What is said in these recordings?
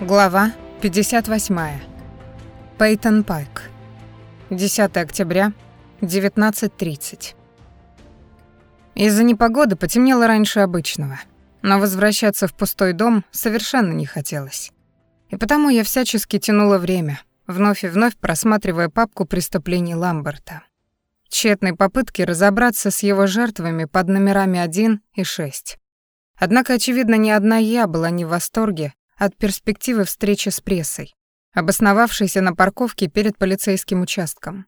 Глава 58. Пейтон Пайк. 10 октября, 19.30. Из-за непогоды потемнело раньше обычного, но возвращаться в пустой дом совершенно не хотелось. И потому я всячески тянула время, вновь и вновь просматривая папку преступлений Ламберта. Тщетной попытки разобраться с его жертвами под номерами 1 и 6. Однако, очевидно, ни одна я была не в восторге от перспективы встречи с прессой, обосновавшейся на парковке перед полицейским участком.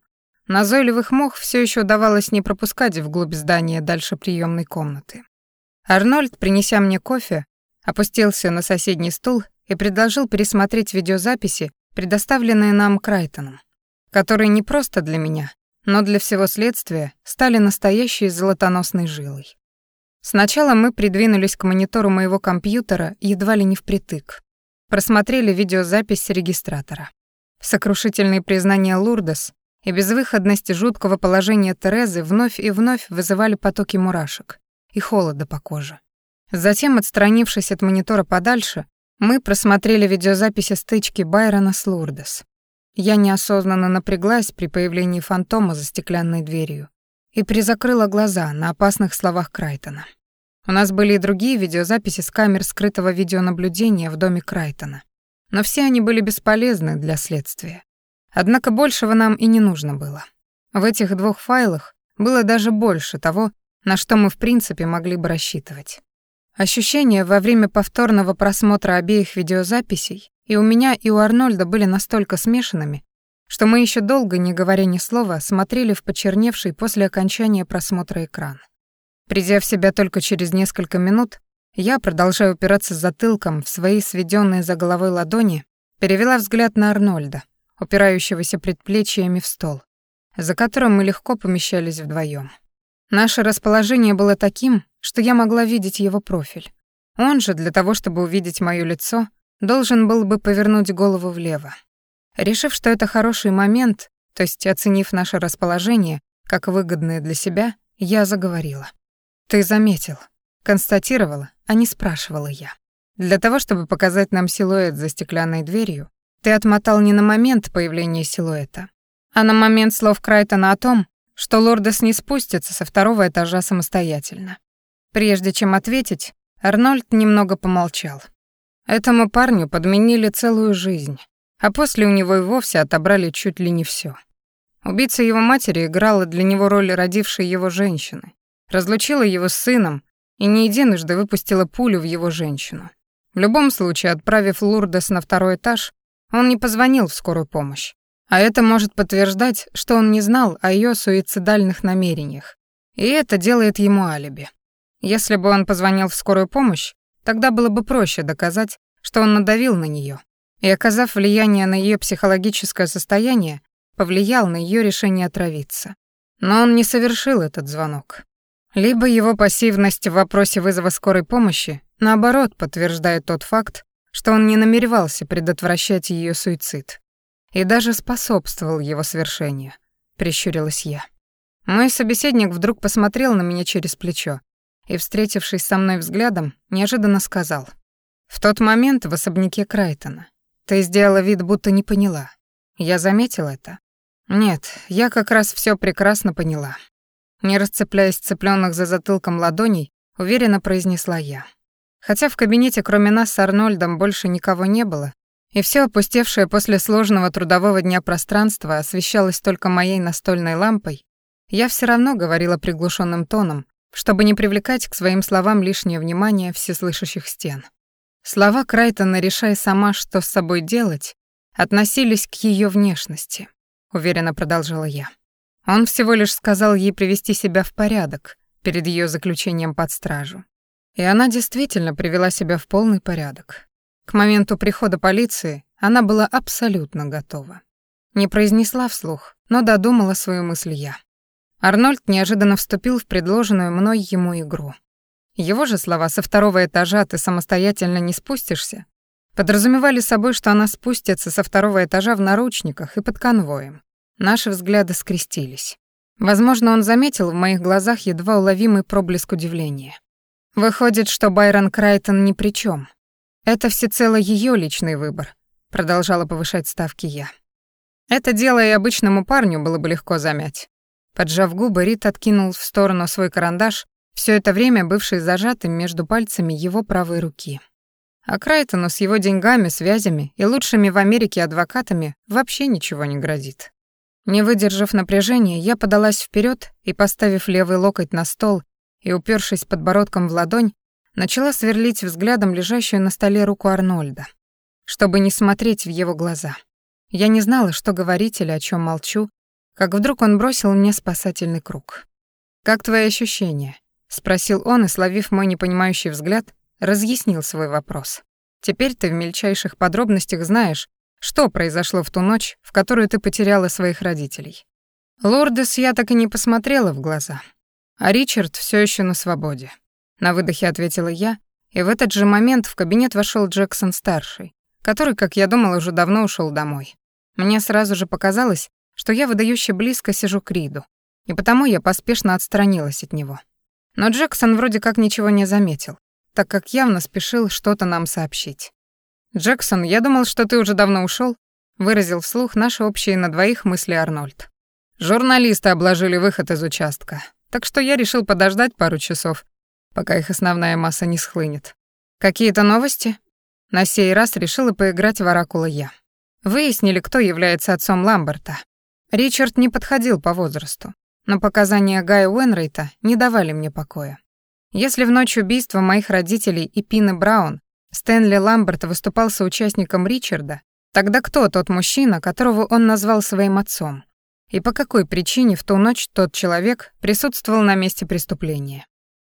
Назойливых мох все еще удавалось не пропускать вглубь здания дальше приемной комнаты. Арнольд, принеся мне кофе, опустился на соседний стул и предложил пересмотреть видеозаписи, предоставленные нам Крайтоном, которые не просто для меня, но для всего следствия стали настоящей золотоносной жилой. Сначала мы придвинулись к монитору моего компьютера едва ли не впритык. Просмотрели видеозапись регистратора. Сокрушительные признания Лурдес и безвыходность жуткого положения Терезы вновь и вновь вызывали потоки мурашек и холода по коже. Затем, отстранившись от монитора подальше, мы просмотрели видеозаписи стычки Байрона с Лурдес. Я неосознанно напряглась при появлении фантома за стеклянной дверью и призакрыла глаза на опасных словах Крайтона. У нас были и другие видеозаписи с камер скрытого видеонаблюдения в доме Крайтона. Но все они были бесполезны для следствия. Однако большего нам и не нужно было. В этих двух файлах было даже больше того, на что мы в принципе могли бы рассчитывать. Ощущения во время повторного просмотра обеих видеозаписей и у меня, и у Арнольда были настолько смешанными, что мы еще долго, не говоря ни слова, смотрели в почерневший после окончания просмотра экран. Придя в себя только через несколько минут, я, продолжая упираться затылком в свои сведенные за головой ладони, перевела взгляд на Арнольда, упирающегося предплечьями в стол, за которым мы легко помещались вдвоем. Наше расположение было таким, что я могла видеть его профиль. Он же, для того, чтобы увидеть моё лицо, должен был бы повернуть голову влево. Решив, что это хороший момент, то есть оценив наше расположение как выгодное для себя, я заговорила. «Ты заметил», констатировала, а не спрашивала я. Для того, чтобы показать нам силуэт за стеклянной дверью, ты отмотал не на момент появления силуэта, а на момент слов Крайтона о том, что Лордес не спустится со второго этажа самостоятельно. Прежде чем ответить, Арнольд немного помолчал. Этому парню подменили целую жизнь а после у него и вовсе отобрали чуть ли не все. Убийца его матери играла для него роль родившей его женщины, разлучила его с сыном и не единожды выпустила пулю в его женщину. В любом случае, отправив Лурдес на второй этаж, он не позвонил в скорую помощь. А это может подтверждать, что он не знал о ее суицидальных намерениях. И это делает ему алиби. Если бы он позвонил в скорую помощь, тогда было бы проще доказать, что он надавил на нее, и, оказав влияние на ее психологическое состояние, повлиял на ее решение отравиться. Но он не совершил этот звонок. Либо его пассивность в вопросе вызова скорой помощи, наоборот, подтверждает тот факт, что он не намеревался предотвращать ее суицид и даже способствовал его свершению, прищурилась я. Мой собеседник вдруг посмотрел на меня через плечо и, встретившись со мной взглядом, неожиданно сказал: "В тот момент в особняке Крайтона ты сделала вид, будто не поняла. Я заметил это. Нет, я как раз все прекрасно поняла. Не расцепляясь цыпленных за затылком ладоней, уверенно произнесла я. Хотя в кабинете кроме нас с Арнольдом больше никого не было, и все опустевшее после сложного трудового дня пространство освещалось только моей настольной лампой, я все равно говорила приглушенным тоном, чтобы не привлекать к своим словам лишнее внимание всеслышащих стен. Слова Крайтона «решай сама, что с собой делать» относились к ее внешности, уверенно продолжила я. Он всего лишь сказал ей привести себя в порядок перед ее заключением под стражу. И она действительно привела себя в полный порядок. К моменту прихода полиции она была абсолютно готова. Не произнесла вслух, но додумала свою мысль я. Арнольд неожиданно вступил в предложенную мной ему игру. Его же слова «со второго этажа ты самостоятельно не спустишься» подразумевали собой, что она спустится со второго этажа в наручниках и под конвоем. Наши взгляды скрестились. Возможно, он заметил в моих глазах едва уловимый проблеск удивления. Выходит, что Байрон Крайтон ни при чем. Это всецело ее личный выбор, продолжала повышать ставки я. Это дело и обычному парню было бы легко замять. Поджав губы, Рит откинул в сторону свой карандаш, все это время бывший зажатым между пальцами его правой руки. А Крайтону с его деньгами, связями и лучшими в Америке адвокатами вообще ничего не грозит. Не выдержав напряжения, я подалась вперед и, поставив левый локоть на стол и упершись подбородком в ладонь, начала сверлить взглядом лежащую на столе руку Арнольда, чтобы не смотреть в его глаза. Я не знала, что говорить или о чем молчу, как вдруг он бросил мне спасательный круг. «Как твои ощущения?» — спросил он и, словив мой непонимающий взгляд, разъяснил свой вопрос. «Теперь ты в мельчайших подробностях знаешь, что произошло в ту ночь, в которую ты потеряла своих родителей. Лордес я так и не посмотрела в глаза. А Ричард все еще на свободе. На выдохе ответила я, и в этот же момент в кабинет вошел Джексон-старший, который, как я думала, уже давно ушел домой. Мне сразу же показалось, что я выдающе близко сижу к Риду, и потому я поспешно отстранилась от него. Но Джексон вроде как ничего не заметил, так как явно спешил что-то нам сообщить. «Джексон, я думал, что ты уже давно ушел, выразил вслух наши общие на двоих мысли Арнольд. «Журналисты обложили выход из участка, так что я решил подождать пару часов, пока их основная масса не схлынет. Какие-то новости?» На сей раз решила поиграть в оракула я. Выяснили, кто является отцом Ламберта. Ричард не подходил по возрасту, но показания Гая Уэнрейта не давали мне покоя. Если в ночь убийства моих родителей и Пины Браун Стэнли Ламберт выступал соучастником Ричарда, тогда кто тот мужчина, которого он назвал своим отцом? И по какой причине в ту ночь тот человек присутствовал на месте преступления?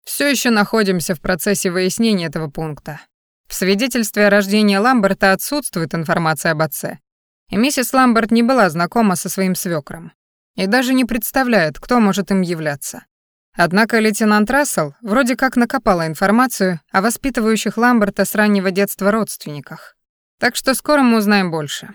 Все еще находимся в процессе выяснения этого пункта. В свидетельстве о рождении Ламберта отсутствует информация об отце. И миссис Ламберт не была знакома со своим свекром и даже не представляет, кто может им являться. Однако лейтенант Рассел вроде как накопала информацию о воспитывающих Ламберта с раннего детства родственниках. Так что скоро мы узнаем больше.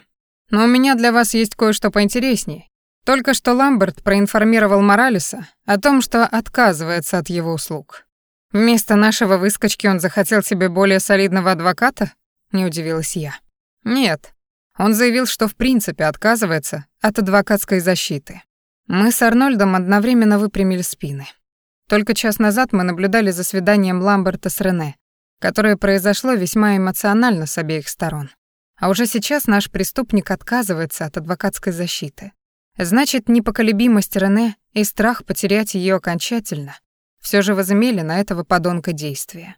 Но у меня для вас есть кое-что поинтереснее. Только что Ламберт проинформировал Моралеса о том, что отказывается от его услуг. Вместо нашего выскочки он захотел себе более солидного адвоката? Не удивилась я. Нет. Он заявил, что в принципе отказывается от адвокатской защиты. Мы с Арнольдом одновременно выпрямили спины. Только час назад мы наблюдали за свиданием Ламберта с Рене, которое произошло весьма эмоционально с обеих сторон. А уже сейчас наш преступник отказывается от адвокатской защиты. Значит, непоколебимость Рене и страх потерять ее окончательно все же возымели на этого подонка действия.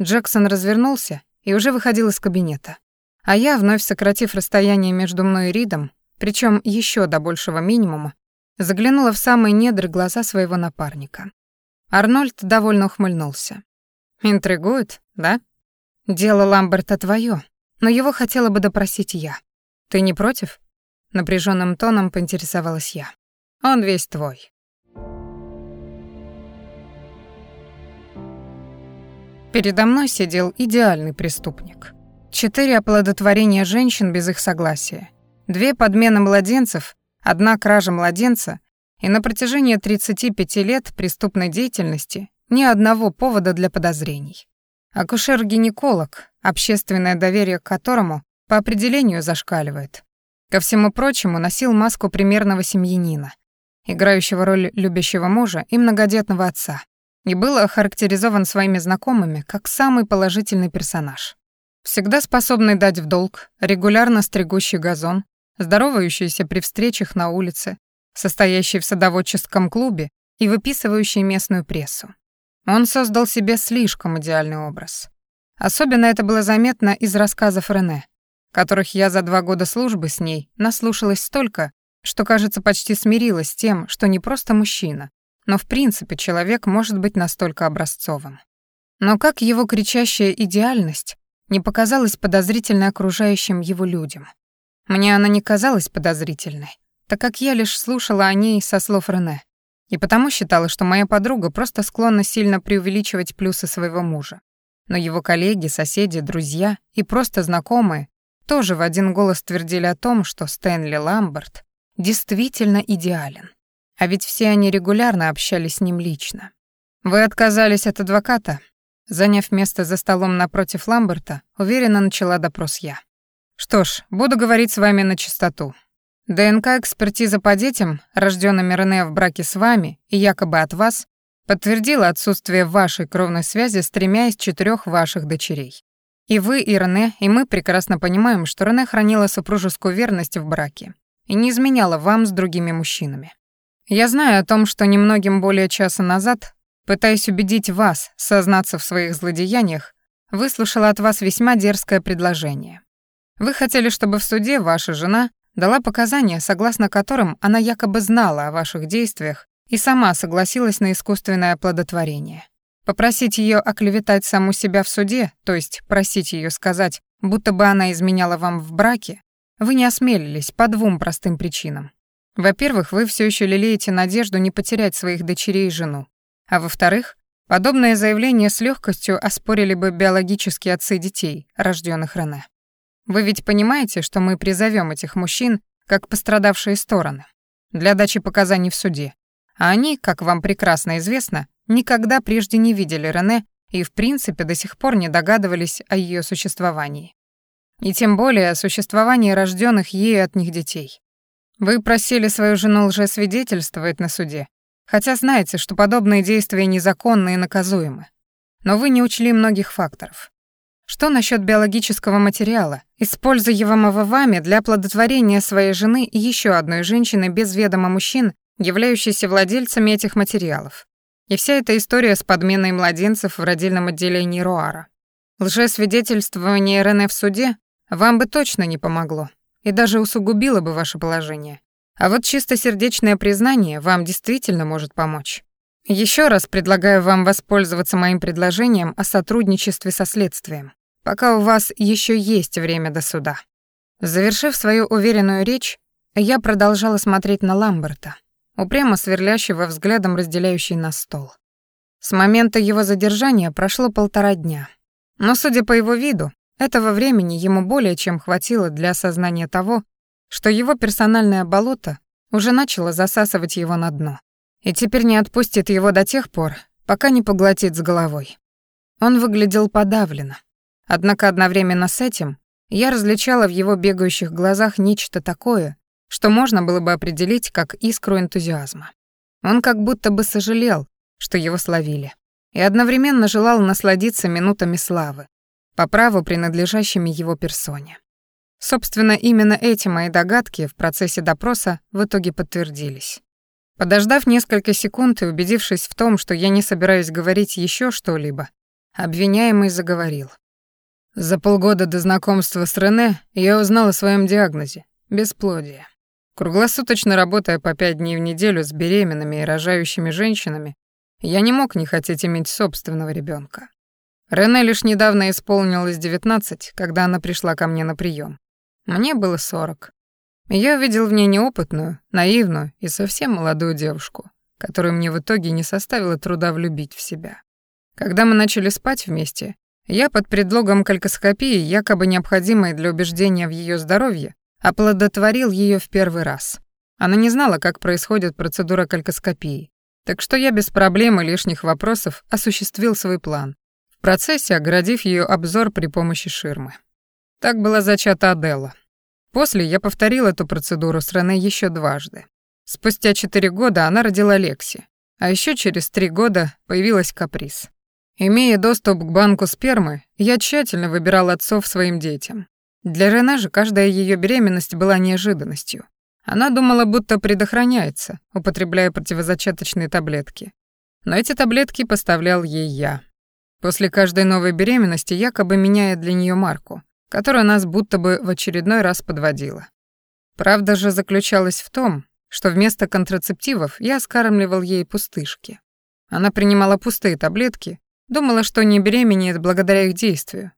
Джексон развернулся и уже выходил из кабинета. А я, вновь сократив расстояние между мной и Ридом, причем еще до большего минимума, заглянула в самые недры глаза своего напарника. Арнольд довольно ухмыльнулся. «Интригует, да? Дело Ламберта твое, но его хотела бы допросить я. Ты не против?» Напряженным тоном поинтересовалась я. «Он весь твой». Передо мной сидел идеальный преступник. Четыре оплодотворения женщин без их согласия, две подмены младенцев, одна кража младенца и на протяжении 35 лет преступной деятельности ни одного повода для подозрений. Акушер-гинеколог, общественное доверие к которому по определению зашкаливает. Ко всему прочему носил маску примерного семьянина, играющего роль любящего мужа и многодетного отца, и был охарактеризован своими знакомыми как самый положительный персонаж. Всегда способный дать в долг, регулярно стригущий газон, здоровающийся при встречах на улице, состоящий в садоводческом клубе и выписывающий местную прессу. Он создал себе слишком идеальный образ. Особенно это было заметно из рассказов Рене, которых я за два года службы с ней наслушалась столько, что, кажется, почти смирилась с тем, что не просто мужчина, но в принципе человек может быть настолько образцовым. Но как его кричащая идеальность не показалась подозрительной окружающим его людям? Мне она не казалась подозрительной так как я лишь слушала о ней со слов Рене, и потому считала, что моя подруга просто склонна сильно преувеличивать плюсы своего мужа. Но его коллеги, соседи, друзья и просто знакомые тоже в один голос твердили о том, что Стэнли Ламберт действительно идеален. А ведь все они регулярно общались с ним лично. «Вы отказались от адвоката?» — Заняв место за столом напротив Ламберта, уверенно начала допрос я. Что ж, буду говорить с вами на чистоту. ДНК-экспертиза по детям, рожденным Рене в браке с вами и якобы от вас, подтвердила отсутствие вашей кровной связи с тремя из четырех ваших дочерей. И вы, и Рене, и мы прекрасно понимаем, что Рене хранила супружескую верность в браке и не изменяла вам с другими мужчинами. Я знаю о том, что немногим более часа назад, пытаясь убедить вас сознаться в своих злодеяниях, выслушала от вас весьма дерзкое предложение. Вы хотели, чтобы в суде ваша жена дала показания, согласно которым она якобы знала о ваших действиях и сама согласилась на искусственное оплодотворение. Попросить ее оклеветать саму себя в суде, то есть просить ее сказать, будто бы она изменяла вам в браке, вы не осмелились по двум простым причинам. Во-первых, вы все еще лелеете надежду не потерять своих дочерей и жену. А во-вторых, подобное заявление с легкостью оспорили бы биологические отцы детей, рожденных Рене. Вы ведь понимаете, что мы призовем этих мужчин как пострадавшие стороны для дачи показаний в суде. А они, как вам прекрасно известно, никогда прежде не видели Рене и в принципе до сих пор не догадывались о ее существовании и тем более о существовании рожденных ею от них детей. Вы просили свою жену лжесвидетельствовать на суде, хотя знаете, что подобные действия незаконны и наказуемы. Но вы не учли многих факторов. Что насчет биологического материала, используемого вами для оплодотворения своей жены и еще одной женщины без ведома мужчин, являющейся владельцами этих материалов? И вся эта история с подменой младенцев в родильном отделении Руара. Лжесвидетельствование Рене в суде вам бы точно не помогло и даже усугубило бы ваше положение. А вот чистосердечное признание вам действительно может помочь. Еще раз предлагаю вам воспользоваться моим предложением о сотрудничестве со следствием, пока у вас еще есть время до суда. Завершив свою уверенную речь, я продолжала смотреть на Ламберта, упрямо сверлящего взглядом разделяющий нас стол. С момента его задержания прошло полтора дня. Но, судя по его виду, этого времени ему более чем хватило для осознания того, что его персональное болото уже начало засасывать его на дно, и теперь не отпустит его до тех пор, пока не поглотит с головой. Он выглядел подавленно. Однако одновременно с этим я различала в его бегающих глазах нечто такое, что можно было бы определить как искру энтузиазма. Он как будто бы сожалел, что его словили, и одновременно желал насладиться минутами славы, по праву принадлежащими его персоне. Собственно, именно эти мои догадки в процессе допроса в итоге подтвердились. Подождав несколько секунд и убедившись в том, что я не собираюсь говорить еще что-либо, обвиняемый заговорил. За полгода до знакомства с Рене я узнал о своем диагнозе — бесплодие. Круглосуточно работая по пять дней в неделю с беременными и рожающими женщинами, я не мог не хотеть иметь собственного ребенка. Рене лишь недавно исполнилось 19, когда она пришла ко мне на прием. Мне было 40. Я увидел в ней неопытную, наивную и совсем молодую девушку, которую мне в итоге не составило труда влюбить в себя. Когда мы начали спать вместе, я под предлогом калькоскопии, якобы необходимой для убеждения в ее здоровье, оплодотворил ее в первый раз. Она не знала, как происходит процедура калькоскопии, так что я без проблем и лишних вопросов осуществил свой план процессе оградив ее обзор при помощи ширмы. Так была зачата Аделла. После я повторил эту процедуру с Рене еще дважды. Спустя четыре года она родила Лекси, а еще через три года появилась Каприз. Имея доступ к банку спермы, я тщательно выбирал отцов своим детям. Для Рене же каждая ее беременность была неожиданностью. Она думала, будто предохраняется, употребляя противозачаточные таблетки. Но эти таблетки поставлял ей я. После каждой новой беременности якобы меняя для нее марку, которая нас будто бы в очередной раз подводила. Правда же заключалась в том, что вместо контрацептивов я скармливал ей пустышки. Она принимала пустые таблетки, думала, что не беременеет благодаря их действию.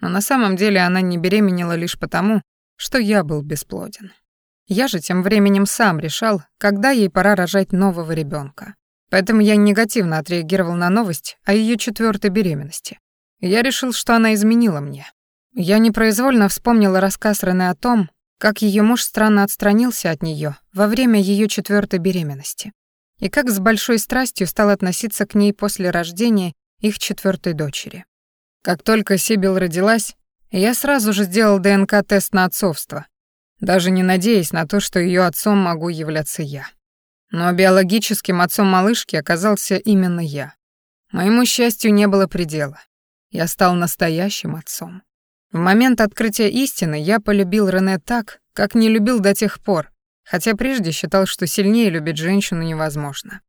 Но на самом деле она не беременела лишь потому, что я был бесплоден. Я же тем временем сам решал, когда ей пора рожать нового ребенка. Поэтому я негативно отреагировал на новость о ее четвертой беременности. Я решил, что она изменила мне. Я непроизвольно вспомнила рассказ Рене о том, как ее муж странно отстранился от нее во время ее четвертой беременности, и как с большой страстью стал относиться к ней после рождения их четвертой дочери. Как только Сибил родилась, я сразу же сделал ДНК-тест на отцовство, даже не надеясь на то, что ее отцом могу являться я. Но биологическим отцом малышки оказался именно я. Моему счастью не было предела. Я стал настоящим отцом. В момент открытия истины я полюбил Рене так, как не любил до тех пор, хотя прежде считал, что сильнее любить женщину невозможно.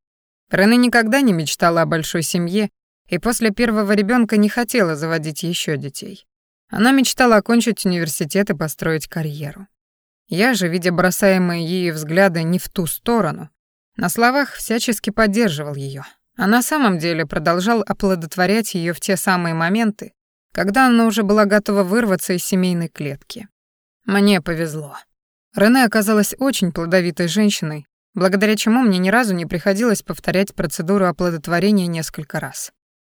Рене никогда не мечтала о большой семье и после первого ребенка не хотела заводить еще детей. Она мечтала окончить университет и построить карьеру. Я же, видя бросаемые ею взгляды не в ту сторону, на словах всячески поддерживал ее, а на самом деле продолжал оплодотворять ее в те самые моменты, когда она уже была готова вырваться из семейной клетки. Мне повезло. Рене оказалась очень плодовитой женщиной, благодаря чему мне ни разу не приходилось повторять процедуру оплодотворения несколько раз.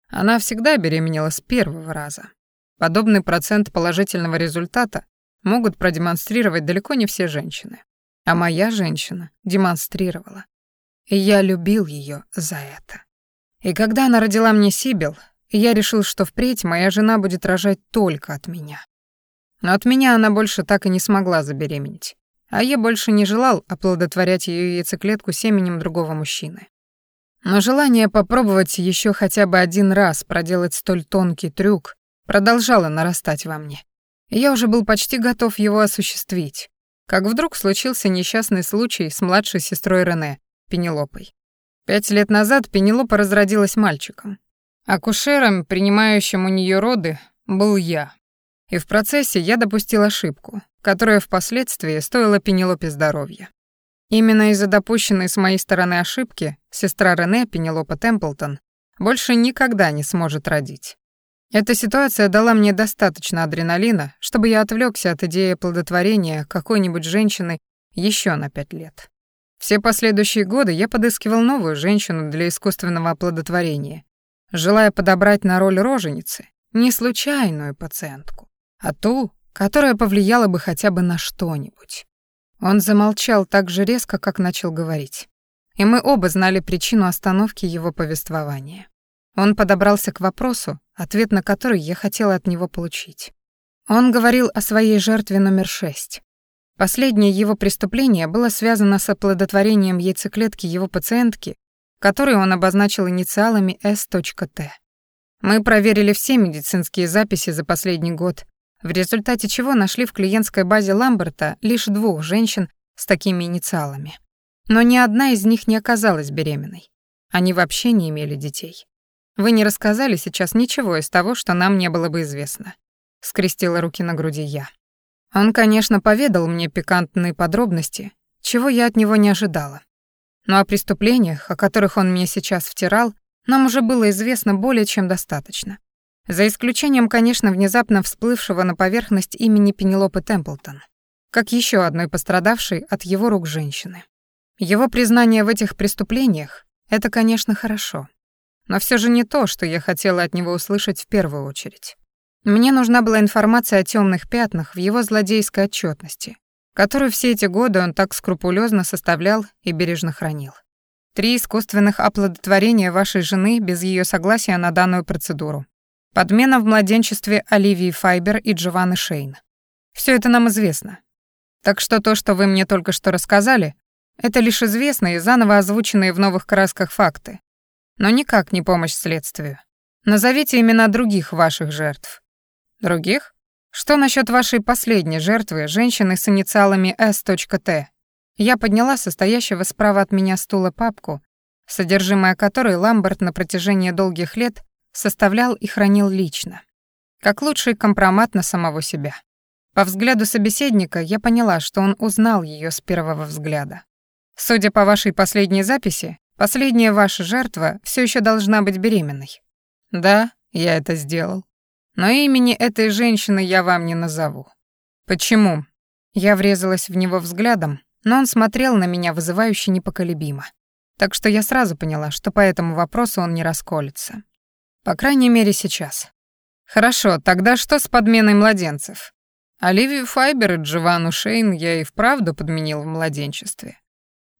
Она всегда беременела с первого раза. Подобный процент положительного результата могут продемонстрировать далеко не все женщины. А моя женщина демонстрировала. И я любил ее за это. И когда она родила мне Сибил, я решил, что впредь моя жена будет рожать только от меня. Но от меня она больше так и не смогла забеременеть. А я больше не желал оплодотворять ее яйцеклетку семенем другого мужчины. Но желание попробовать еще хотя бы один раз проделать столь тонкий трюк продолжало нарастать во мне я уже был почти готов его осуществить, как вдруг случился несчастный случай с младшей сестрой Рене, Пенелопой. Пять лет назад Пенелопа разродилась мальчиком. Акушером, принимающим у нее роды, был я. И в процессе я допустил ошибку, которая впоследствии стоила Пенелопе здоровья. Именно из-за допущенной с моей стороны ошибки сестра Рене, Пенелопа Темплтон, больше никогда не сможет родить. Эта ситуация дала мне достаточно адреналина, чтобы я отвлекся от идеи плодотворения какой-нибудь женщины еще на пять лет. Все последующие годы я подыскивал новую женщину для искусственного оплодотворения, желая подобрать на роль роженицы не случайную пациентку, а ту, которая повлияла бы хотя бы на что-нибудь. Он замолчал так же резко, как начал говорить. И мы оба знали причину остановки его повествования. Он подобрался к вопросу, ответ на который я хотела от него получить. Он говорил о своей жертве номер шесть. Последнее его преступление было связано с оплодотворением яйцеклетки его пациентки, которую он обозначил инициалами S.T. Мы проверили все медицинские записи за последний год, в результате чего нашли в клиентской базе Ламберта лишь двух женщин с такими инициалами. Но ни одна из них не оказалась беременной. Они вообще не имели детей. Вы не рассказали сейчас ничего из того, что нам не было бы известно. Скрестила руки на груди я. Он, конечно, поведал мне пикантные подробности, чего я от него не ожидала. Но о преступлениях, о которых он мне сейчас втирал, нам уже было известно более чем достаточно. За исключением, конечно, внезапно всплывшего на поверхность имени Пенелопы Темплтон, как еще одной пострадавшей от его рук женщины. Его признание в этих преступлениях — это, конечно, хорошо но все же не то, что я хотела от него услышать в первую очередь. Мне нужна была информация о темных пятнах в его злодейской отчетности, которую все эти годы он так скрупулезно составлял и бережно хранил. Три искусственных оплодотворения вашей жены без ее согласия на данную процедуру. Подмена в младенчестве Оливии Файбер и Джованны Шейн. Все это нам известно. Так что то, что вы мне только что рассказали, это лишь известные заново озвученные в новых красках факты, но никак не помощь следствию. Назовите имена других ваших жертв. Других? Что насчет вашей последней жертвы, женщины с инициалами S.T? Я подняла состоящего справа от меня стула папку, содержимое которой Ламберт на протяжении долгих лет составлял и хранил лично, как лучший компромат на самого себя. По взгляду собеседника я поняла, что он узнал ее с первого взгляда. Судя по вашей последней записи, Последняя ваша жертва все еще должна быть беременной. Да, я это сделал. Но имени этой женщины я вам не назову. Почему? Я врезалась в него взглядом, но он смотрел на меня вызывающе непоколебимо. Так что я сразу поняла, что по этому вопросу он не расколется. По крайней мере, сейчас. Хорошо, тогда что с подменой младенцев? Оливию Файбер и Джованну Шейн я и вправду подменил в младенчестве.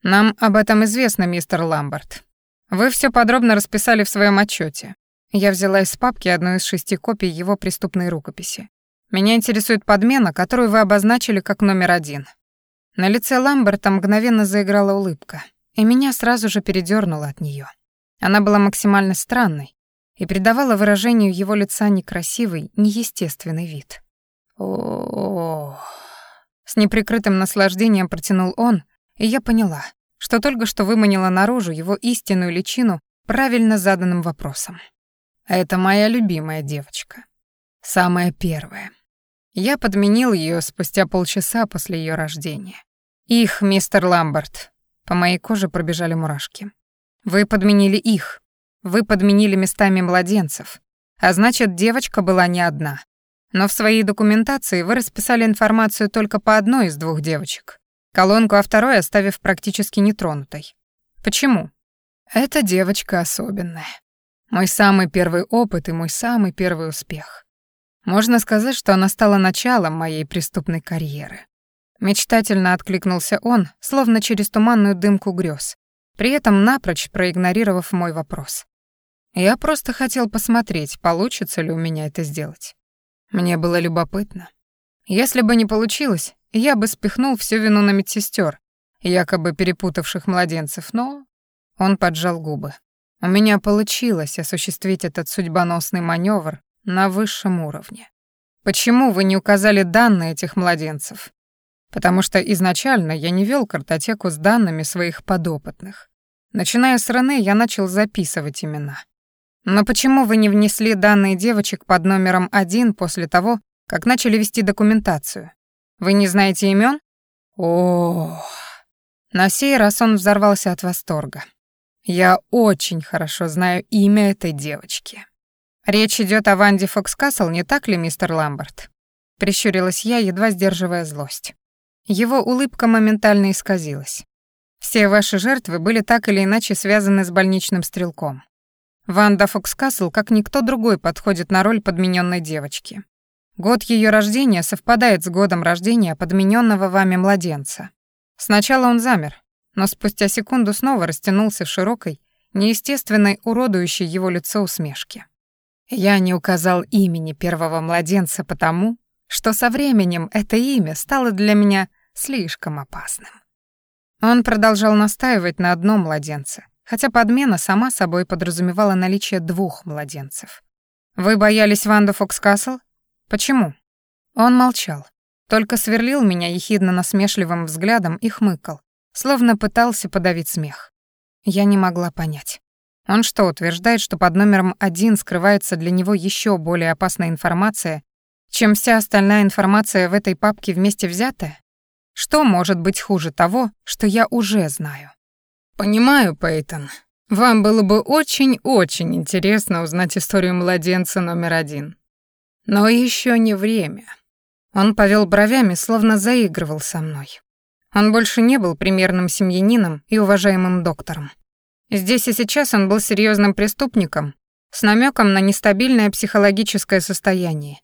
Нам об этом известно, мистер Ламберт. Вы все подробно расписали в своем отчете. Я взяла из папки одну из шести копий его преступной рукописи. Меня интересует подмена, которую вы обозначили как номер один. На лице Ламберта мгновенно заиграла улыбка, и меня сразу же передёрнуло от неё. Она была максимально странной и придавала выражению его лица некрасивый, неестественный вид. О, С неприкрытым наслаждением протянул он, и я поняла, что только что выманила наружу его истинную личину правильно заданным вопросом. Это моя любимая девочка. Самая первая. Я подменил ее спустя полчаса после ее рождения. Их, мистер Ламберт. По моей коже пробежали мурашки. Вы подменили их. Вы подменили местами младенцев. А значит, девочка была не одна. Но в своей документации вы расписали информацию только по одной из двух девочек. Колонку о второй оставив практически нетронутой. Почему? Эта девочка особенная. Мой самый первый опыт и мой самый первый успех. Можно сказать, что она стала началом моей преступной карьеры. Мечтательно откликнулся он, словно через туманную дымку грез, при этом напрочь проигнорировав мой вопрос. Я просто хотел посмотреть, получится ли у меня это сделать. Мне было любопытно. Если бы не получилось, я бы спихнул всю вину на медсестер, якобы перепутавших младенцев, но... Он поджал губы. У меня получилось осуществить этот судьбоносный маневр на высшем уровне. Почему вы не указали данные этих младенцев? Потому что изначально я не вел картотеку с данными своих подопытных. Начиная с Рене, я начал записывать имена. Но почему вы не внесли данные девочек под номером один после того, как начали вести документацию? Вы не знаете имен? О, на сей раз он взорвался от восторга. Я очень хорошо знаю имя этой девочки. Речь идет о Ванде Фокскасл, не так ли, мистер Ламберт? Прищурилась я, едва сдерживая злость. Его улыбка моментально исказилась. Все ваши жертвы были так или иначе связаны с больничным стрелком. Ванда Фокскасл, как никто другой, подходит на роль подмененной девочки. Год ее рождения совпадает с годом рождения подмененного вами младенца. Сначала он замер, но спустя секунду снова растянулся в широкой, неестественной, уродующей его лицо усмешке. Я не указал имени первого младенца потому, что со временем это имя стало для меня слишком опасным. Он продолжал настаивать на одном младенце, хотя подмена сама собой подразумевала наличие двух младенцев. «Вы боялись Ванду Фокскасл? Почему?» Он молчал, только сверлил меня ехидно-насмешливым взглядом и хмыкал, словно пытался подавить смех. Я не могла понять. Он что, утверждает, что под номером один скрывается для него еще более опасная информация, чем вся остальная информация в этой папке вместе взятая? Что может быть хуже того, что я уже знаю? Понимаю, Пейтон. Вам было бы очень-очень интересно узнать историю младенца номер один. Но еще не время. Он повел бровями, словно заигрывал со мной. Он больше не был примерным семьянином и уважаемым доктором. Здесь и сейчас он был серьезным преступником с намеком на нестабильное психологическое состояние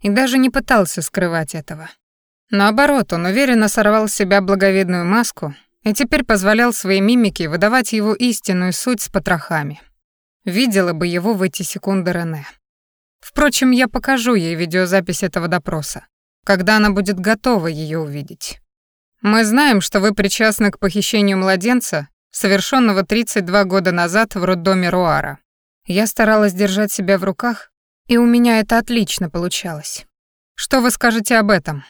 и даже не пытался скрывать этого. Наоборот, он уверенно сорвал с себя благовидную маску и теперь позволял своей мимике выдавать его истинную суть с потрохами. Видела бы его в эти секунды Рене. Впрочем, я покажу ей видеозапись этого допроса, когда она будет готова ее увидеть. Мы знаем, что вы причастны к похищению младенца, совершенного 32 года назад в роддоме Руара. Я старалась держать себя в руках, и у меня это отлично получалось. Что вы скажете об этом?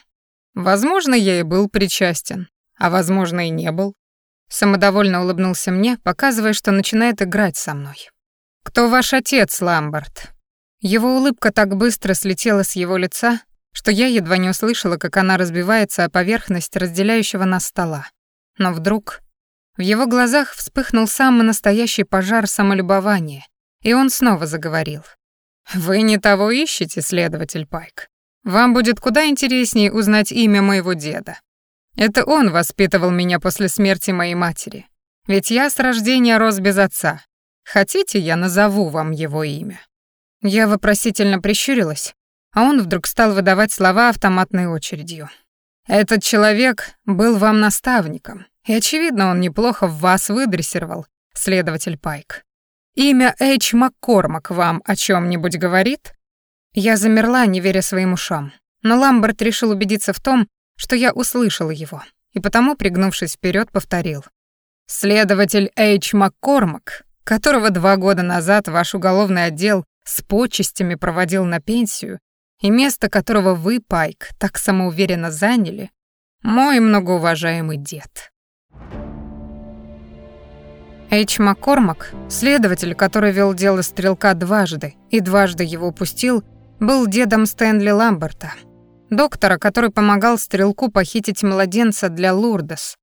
Возможно, я и был причастен, а возможно и не был. Самодовольно улыбнулся мне, показывая, что начинает играть со мной. Кто ваш отец, Ламберт? Его улыбка так быстро слетела с его лица, что я едва не услышала, как она разбивается о поверхность разделяющего нас стола. Но вдруг в его глазах вспыхнул самый настоящий пожар самолюбования, и он снова заговорил. «Вы не того ищете, следователь Пайк. Вам будет куда интереснее узнать имя моего деда. Это он воспитывал меня после смерти моей матери. Ведь я с рождения рос без отца. Хотите, я назову вам его имя?» Я вопросительно прищурилась, а он вдруг стал выдавать слова автоматной очередью. «Этот человек был вам наставником, и, очевидно, он неплохо в вас выдрессировал, следователь Пайк. Имя Эйч Маккормак вам о чем нибудь говорит?» Я замерла, не веря своим ушам. Но Ламберт решил убедиться в том, что я услышала его, и потому, пригнувшись вперед, повторил. «Следователь Эйч Маккормак, которого два года назад ваш уголовный отдел с почестями проводил на пенсию, и место которого вы, Пайк, так самоуверенно заняли, мой многоуважаемый дед». Эйч Маккормак, следователь, который вел дело стрелка дважды и дважды его упустил, был дедом Стэнли Ламберта, доктора, который помогал стрелку похитить младенца для Лурдес,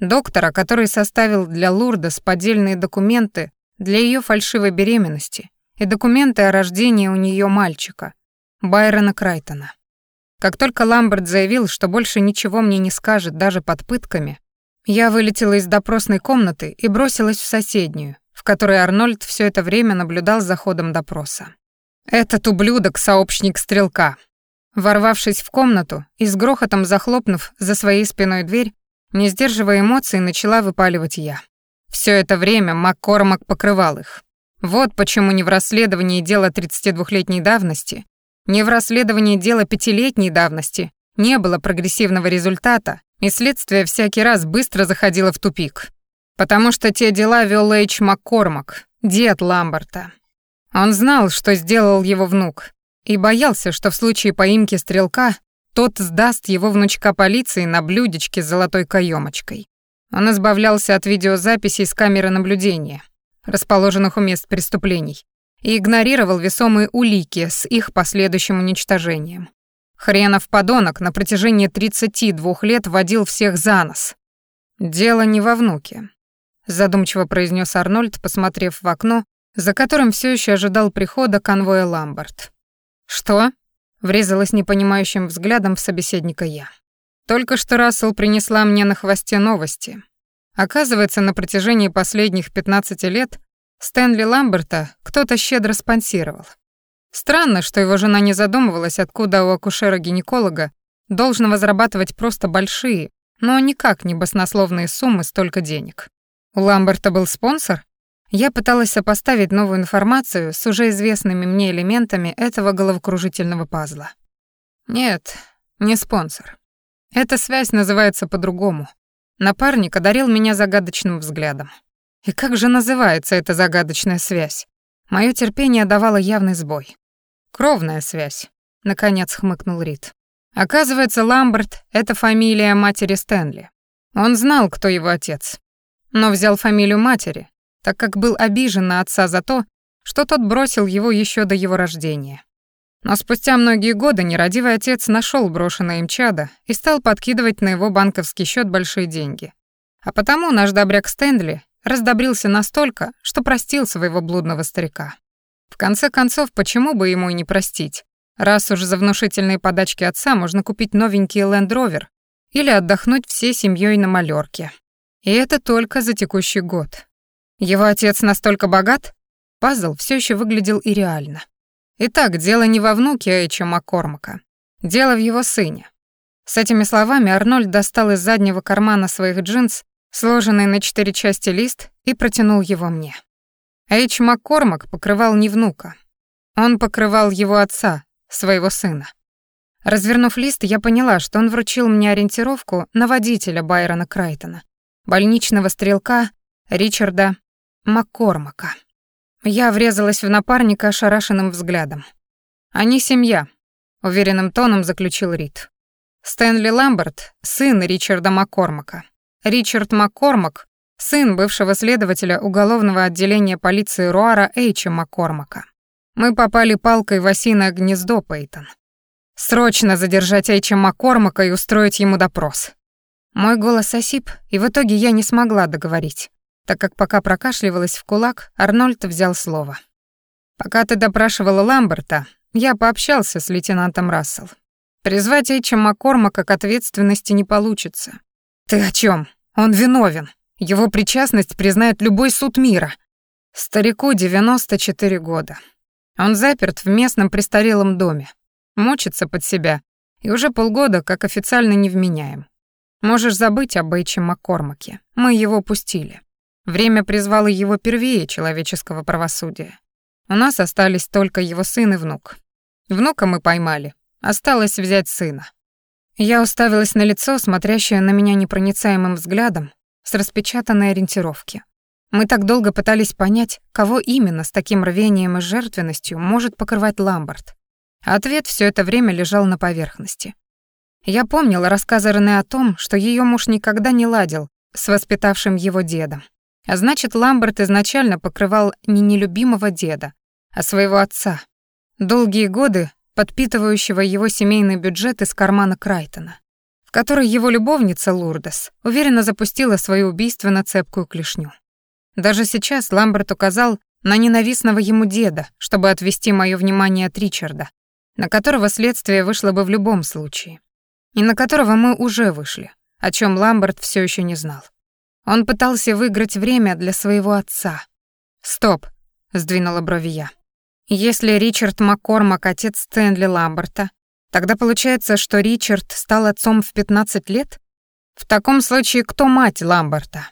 доктора, который составил для Лурдес поддельные документы для ее фальшивой беременности и документы о рождении у нее мальчика, Байрона Крайтона. Как только Ламберт заявил, что больше ничего мне не скажет даже под пытками, я вылетела из допросной комнаты и бросилась в соседнюю, в которой Арнольд все это время наблюдал за ходом допроса. «Этот ублюдок — сообщник стрелка». Ворвавшись в комнату и с грохотом захлопнув за своей спиной дверь, не сдерживая эмоций, начала выпаливать я. Все это время Маккормак покрывал их. Вот почему не в расследовании дела 32-летней давности, не в расследовании дела пятилетней давности не было прогрессивного результата, и следствие всякий раз быстро заходило в тупик. Потому что те дела вел Эйч Маккормак, дед Ламберта. Он знал, что сделал его внук, и боялся, что в случае поимки стрелка тот сдаст его внучка полиции на блюдечке с золотой каемочкой. Он избавлялся от видеозаписей с камеры наблюдения, расположенных у мест преступлений, и игнорировал весомые улики с их последующим уничтожением. Хренов подонок на протяжении 32 лет водил всех за нос. Дело не во внуке, задумчиво произнес Арнольд, посмотрев в окно, за которым все еще ожидал прихода конвоя Ламберт. Что? врезалась непонимающим взглядом в собеседника я. Только что Рассел принесла мне на хвосте новости. Оказывается, на протяжении последних 15 лет Стэнли Ламберта кто-то щедро спонсировал. Странно, что его жена не задумывалась, откуда у акушера-гинеколога должен зарабатывать просто большие, но никак не баснословные суммы столько денег. У Ламберта был спонсор? Я пыталась сопоставить новую информацию с уже известными мне элементами этого головокружительного пазла. Нет, не спонсор. Эта связь называется по-другому. Напарник одарил меня загадочным взглядом. И как же называется эта загадочная связь? Моё терпение давало явный сбой. Кровная связь, наконец хмыкнул Рид. Оказывается, Ламберт это фамилия матери Стэнли. Он знал, кто его отец, но взял фамилию матери, так как был обижен на отца за то, что тот бросил его еще до его рождения. Но спустя многие годы нерадивый отец нашел брошенное им чадо и стал подкидывать на его банковский счет большие деньги. А потому наш добряк Стэнли раздобрился настолько, что простил своего блудного старика. В конце концов, почему бы ему и не простить? Раз уж за внушительные подачки отца можно купить новенький Land Rover или отдохнуть всей семьей на Малёрке. И это только за текущий год. Его отец настолько богат? Пазл все еще выглядел и реально. Итак, дело не во внуке Эйча Маккормака. Дело в его сыне. С этими словами Арнольд достал из заднего кармана своих джинс сложенный на четыре части лист и протянул его мне. Эйч Маккормак покрывал не внука. Он покрывал его отца, своего сына. Развернув лист, я поняла, что он вручил мне ориентировку на водителя Байрона Крайтона, больничного стрелка Ричарда Маккормака. Я врезалась в напарника ошарашенным взглядом. «Они семья», — уверенным тоном заключил Рид. Стэнли Ламберт — сын Ричарда Маккормака. Ричард Маккормак сын бывшего следователя уголовного отделения полиции Руара Эйча Маккормака. Мы попали палкой в осиное гнездо, Пейтон. Срочно задержать Эйча Маккормака и устроить ему допрос. Мой голос осип, и в итоге я не смогла договорить, так как пока прокашливалась в кулак, Арнольд взял слово. «Пока ты допрашивала Ламберта, я пообщался с лейтенантом Рассел. Призвать Эйча Маккормака к ответственности не получится». «Ты о чем? Он виновен», его причастность признает любой суд мира. Старику 94 года. Он заперт в местном престарелом доме, мочится под себя и уже полгода как официально невменяем. Можешь забыть об Эйче Маккормаке. Мы его пустили. Время призвало его первее человеческого правосудия. У нас остались только его сын и внук. Внука мы поймали. Осталось взять сына. Я уставилась на лицо, смотрящее на меня непроницаемым взглядом, с распечатанной ориентировки. Мы так долго пытались понять, кого именно с таким рвением и жертвенностью может покрывать Ламберт. ответ все это время лежал на поверхности. Я помнила рассказы Рене о том, что ее муж никогда не ладил с воспитавшим его дедом. А значит, Ламберт изначально покрывал не нелюбимого деда, а своего отца. Долгие годы подпитывающего его семейный бюджет из кармана Крайтона, в который его любовница Лурдес уверенно запустила свою убийственно цепкую клешню. Даже сейчас Ламберт указал на ненавистного ему деда, чтобы отвести моё внимание от Ричарда, на которого следствие вышло бы в любом случае, и на которого мы уже вышли, о чем Ламберт все еще не знал. Он пытался выиграть время для своего отца. «Стоп», — сдвинула брови я. Если Ричард Маккормак отец Стэнли Ламберта, тогда получается, что Ричард стал отцом в 15 лет? В таком случае кто мать Ламберта?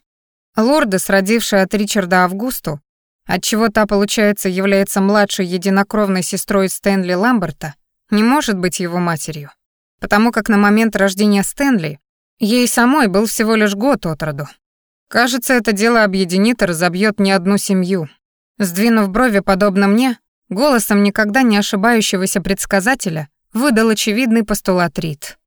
Лордес, родившая от Ричарда Августу, отчего та, получается, является младшей единокровной сестрой Стэнли Ламберта, не может быть его матерью, потому как на момент рождения Стэнли ей самой был всего лишь год от роду. Кажется, это дело объединит и разобьет не одну семью. Сдвинув брови подобно мне, Голосом никогда не ошибающегося предсказателя выдал очевидный постулат Рид.